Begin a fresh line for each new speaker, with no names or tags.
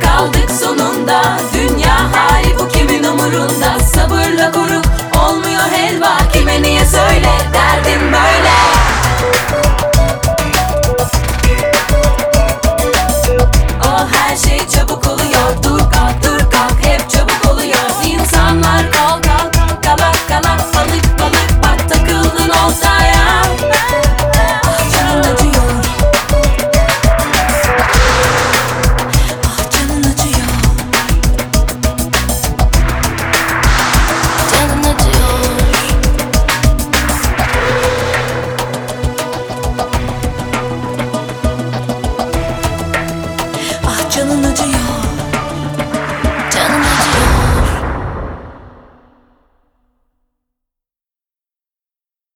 kaldık sonunda. Dünya hali bu kimin